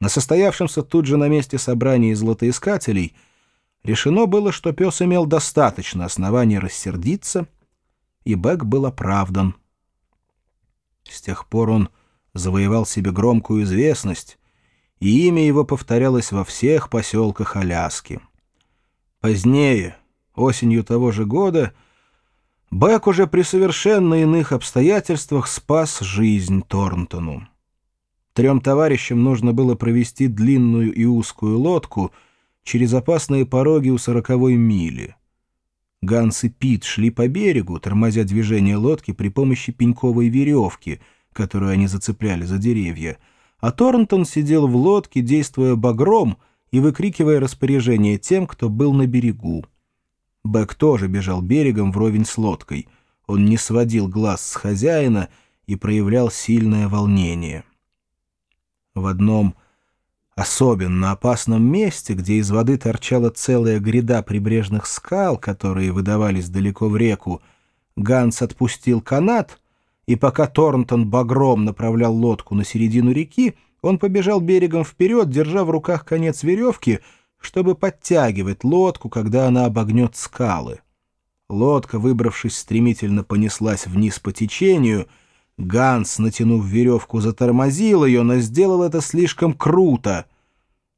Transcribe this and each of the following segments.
На состоявшемся тут же на месте собрании златоискателей решено было, что пес имел достаточно оснований рассердиться, и Бэк был оправдан. С тех пор он завоевал себе громкую известность, и имя его повторялось во всех поселках Аляски. Позднее, осенью того же года, Бэк уже при совершенно иных обстоятельствах спас жизнь Торнтону. Трем товарищам нужно было провести длинную и узкую лодку через опасные пороги у сороковой мили. Ганс и Пит шли по берегу, тормозя движение лодки при помощи пеньковой веревки, которую они зацепляли за деревья, а Торнтон сидел в лодке, действуя багром и выкрикивая распоряжение тем, кто был на берегу. Бэк тоже бежал берегом вровень с лодкой. Он не сводил глаз с хозяина и проявлял сильное волнение. В одном особенно опасном месте, где из воды торчала целая гряда прибрежных скал, которые выдавались далеко в реку, Ганс отпустил канат, и пока Торнтон багром направлял лодку на середину реки, он побежал берегом вперед, держа в руках конец веревки, чтобы подтягивать лодку, когда она обогнет скалы. Лодка, выбравшись стремительно, понеслась вниз по течению — Ганс, натянув веревку, затормозил ее, но сделал это слишком круто.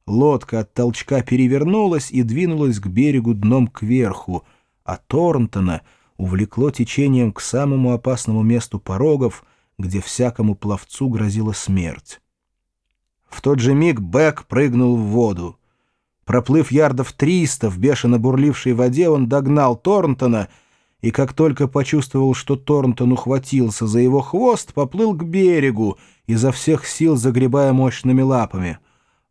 Лодка от толчка перевернулась и двинулась к берегу дном кверху, а Торнтона увлекло течением к самому опасному месту порогов, где всякому пловцу грозила смерть. В тот же миг Бэк прыгнул в воду. Проплыв ярдов триста в бешено бурлившей воде, он догнал Торнтона — и как только почувствовал, что Торнтон ухватился за его хвост, поплыл к берегу, изо всех сил загребая мощными лапами.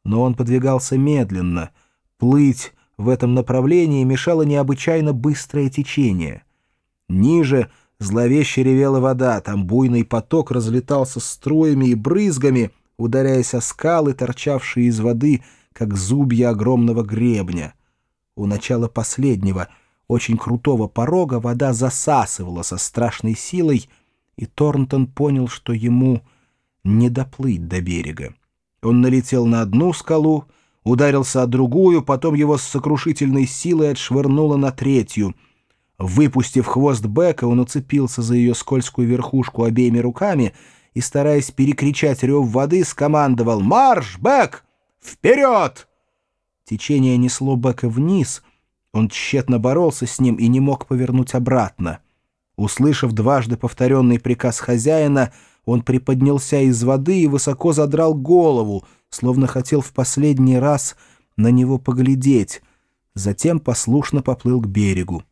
Но он подвигался медленно. Плыть в этом направлении мешало необычайно быстрое течение. Ниже зловеще ревела вода, там буйный поток разлетался струями и брызгами, ударяясь о скалы, торчавшие из воды, как зубья огромного гребня. У начала последнего — очень крутого порога вода засасывала со страшной силой, и Торнтон понял, что ему не доплыть до берега. Он налетел на одну скалу, ударился о другую, потом его с сокрушительной силой отшвырнуло на третью. Выпустив хвост Бека, он уцепился за ее скользкую верхушку обеими руками и, стараясь перекричать рев воды, скомандовал «Марш, Бек! Вперед!» Течение несло Бека вниз — он тщетно боролся с ним и не мог повернуть обратно. Услышав дважды повторенный приказ хозяина, он приподнялся из воды и высоко задрал голову, словно хотел в последний раз на него поглядеть. Затем послушно поплыл к берегу.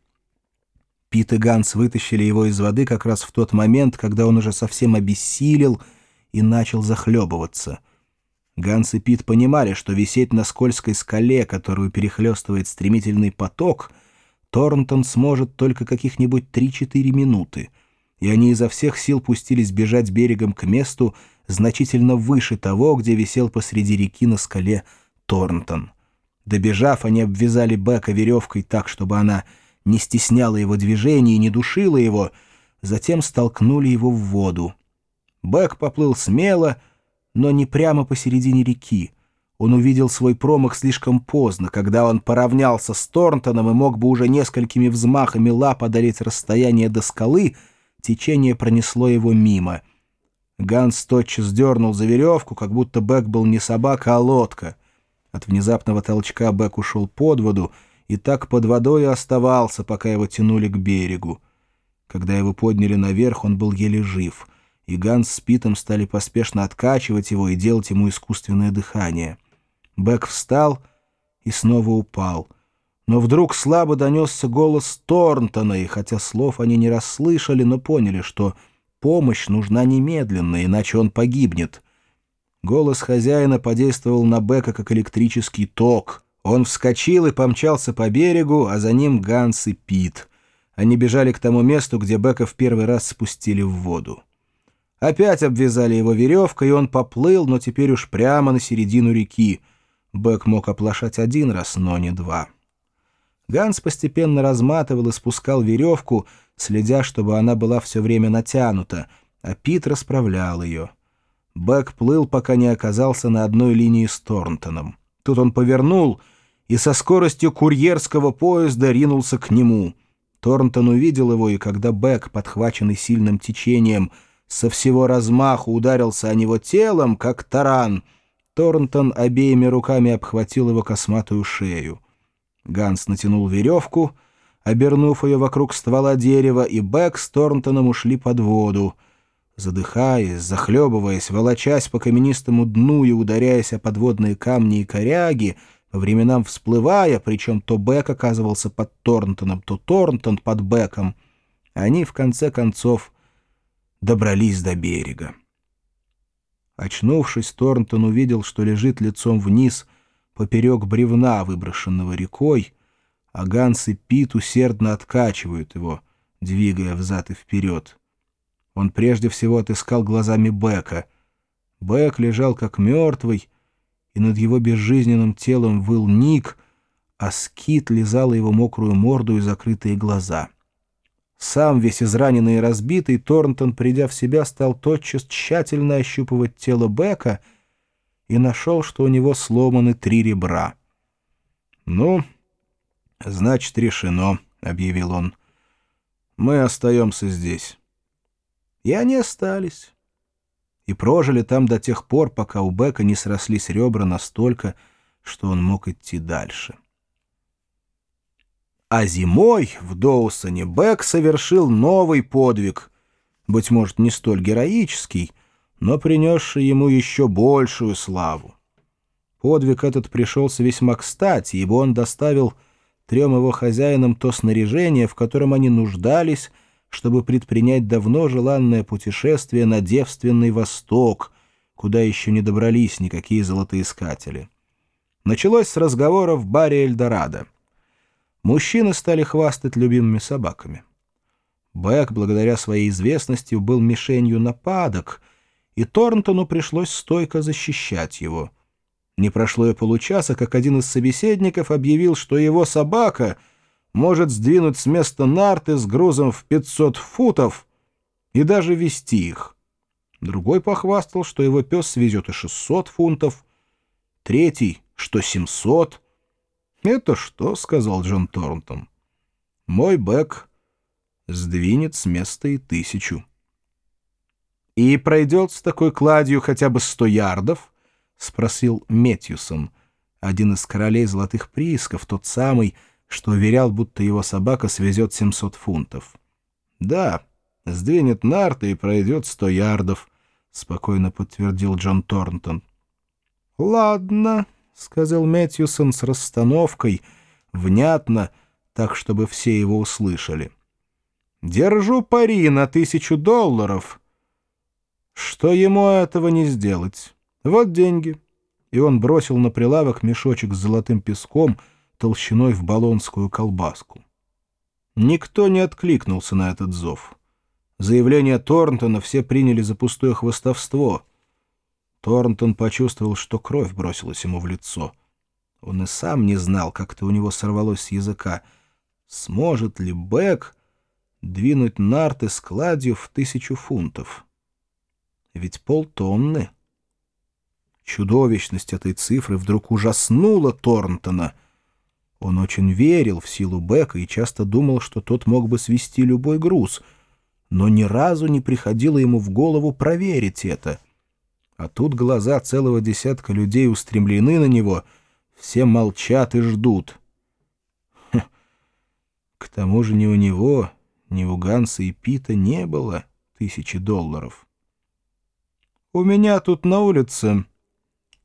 Пит и Ганс вытащили его из воды как раз в тот момент, когда он уже совсем обессилел и начал захлебываться — Ганс и Пит понимали, что висеть на скользкой скале, которую перехлестывает стремительный поток, Торнтон сможет только каких-нибудь 3-4 минуты, и они изо всех сил пустились бежать берегом к месту значительно выше того, где висел посреди реки на скале Торнтон. Добежав, они обвязали Бека веревкой так, чтобы она не стесняла его движений и не душила его, затем столкнули его в воду. Бек поплыл смело, но не прямо посередине реки. Он увидел свой промах слишком поздно, когда он поравнялся с Торнтоном и мог бы уже несколькими взмахами лап одолеть расстояние до скалы, течение пронесло его мимо. Ганс тотчас дернул за веревку, как будто Бэк был не собака, а лодка. От внезапного толчка Бэк ушел под воду и так под водой и оставался, пока его тянули к берегу. Когда его подняли наверх, он был еле жив — и Ганс с Питом стали поспешно откачивать его и делать ему искусственное дыхание. Бэк встал и снова упал. Но вдруг слабо донесся голос Торнтона, и хотя слов они не расслышали, но поняли, что помощь нужна немедленно, иначе он погибнет. Голос хозяина подействовал на Бека как электрический ток. Он вскочил и помчался по берегу, а за ним Ганс и Пит. Они бежали к тому месту, где Бека в первый раз спустили в воду. Опять обвязали его веревкой, и он поплыл, но теперь уж прямо на середину реки. Бэк мог оплошать один раз, но не два. Ганс постепенно разматывал и спускал веревку, следя, чтобы она была все время натянута, а Пит расправлял ее. Бэк плыл, пока не оказался на одной линии с Торнтоном. Тут он повернул и со скоростью курьерского поезда ринулся к нему. Торнтон увидел его, и когда Бэк, подхваченный сильным течением, со всего размаху ударился о него телом, как таран, Торнтон обеими руками обхватил его косматую шею. Ганс натянул веревку, обернув ее вокруг ствола дерева, и Бэк с Торнтоном ушли под воду. Задыхаясь, захлебываясь, волочась по каменистому дну и ударяясь о подводные камни и коряги, по временам всплывая, причем то Бэк оказывался под Торнтоном, то Торнтон под Бэком, они, в конце концов, добрались до берега. Очнувшись, Торнтон увидел, что лежит лицом вниз — поперек бревна, выброшенного рекой, а Ганс и Пит усердно откачивают его, двигая взад и вперед. Он прежде всего отыскал глазами Бека. Бек лежал как мертвый, и над его безжизненным телом выл Ник, а Скит лизала его мокрую морду и закрытые глаза. Сам весь израненный и разбитый, Торнтон, придя в себя, стал тотчас тщательно ощупывать тело Бека — и нашел, что у него сломаны три ребра. «Ну, значит, решено», — объявил он. «Мы остаемся здесь». И они остались. И прожили там до тех пор, пока у Бека не срослись ребра настолько, что он мог идти дальше. А зимой в Доусоне Бек совершил новый подвиг, быть может, не столь героический, но принесший ему еще большую славу. Подвиг этот пришелся весьма кстати, ибо он доставил трем его хозяинам то снаряжение, в котором они нуждались, чтобы предпринять давно желанное путешествие на девственный восток, куда еще не добрались никакие золотоискатели. Началось с разговора в баре Эльдорадо. Мужчины стали хвастать любимыми собаками. Бэк, благодаря своей известности, был мишенью нападок — и Торнтону пришлось стойко защищать его. Не прошло и получаса, как один из собеседников объявил, что его собака может сдвинуть с места нарты с грузом в 500 футов и даже вести их. Другой похвастал, что его пес свезет и 600 фунтов, третий, что 700. «Это что?» — сказал Джон Торнтон. «Мой Бэк сдвинет с места и тысячу». «И пройдет с такой кладью хотя бы сто ярдов?» — спросил Метьюсон, один из королей золотых приисков, тот самый, что уверял, будто его собака свезет 700 фунтов. «Да, сдвинет нарты и пройдет сто ярдов», — спокойно подтвердил Джон Торнтон. «Ладно», — сказал Мэтьюсон с расстановкой, внятно, так, чтобы все его услышали. «Держу пари на тысячу долларов» что ему этого не сделать. Вот деньги. И он бросил на прилавок мешочек с золотым песком толщиной в баллонскую колбаску. Никто не откликнулся на этот зов. Заявление Торнтона все приняли за пустое хвостовство. Торнтон почувствовал, что кровь бросилась ему в лицо. Он и сам не знал, как-то у него сорвалось с языка. Сможет ли Бэк двинуть нарты с кладью в тысячу фунтов? Ведь полтонны. Чудовищность этой цифры вдруг ужаснула Торнтона. Он очень верил в силу Бека и часто думал, что тот мог бы свести любой груз, но ни разу не приходило ему в голову проверить это. А тут глаза целого десятка людей устремлены на него, все молчат и ждут. Хм. К тому же ни у него, ни у Ганса и Пита не было тысячи долларов. У меня тут на улице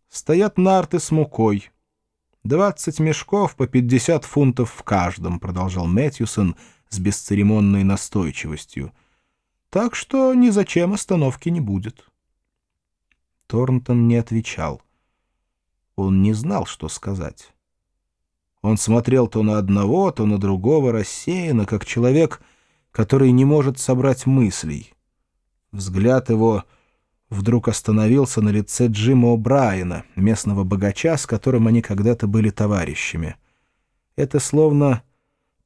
стоят нарты с мукой. Двадцать мешков по пятьдесят фунтов в каждом, продолжал Мэтьюсон с бесцеремонной настойчивостью. Так что ни зачем остановки не будет. Торнтон не отвечал. Он не знал, что сказать. Он смотрел то на одного, то на другого рассеянно, как человек, который не может собрать мыслей. Взгляд его вдруг остановился на лице Джима О'Брайена, местного богача, с которым они когда-то были товарищами. Это словно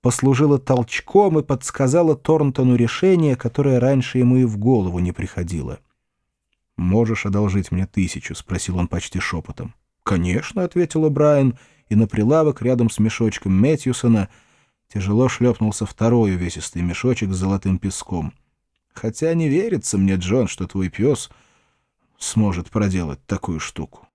послужило толчком и подсказало Торнтону решение, которое раньше ему и в голову не приходило. «Можешь одолжить мне тысячу?» — спросил он почти шепотом. «Конечно», — ответил Брайан, и на прилавок рядом с мешочком Мэтьюсона тяжело шлепнулся второй увесистый мешочек с золотым песком. «Хотя не верится мне, Джон, что твой пес сможет проделать такую штуку».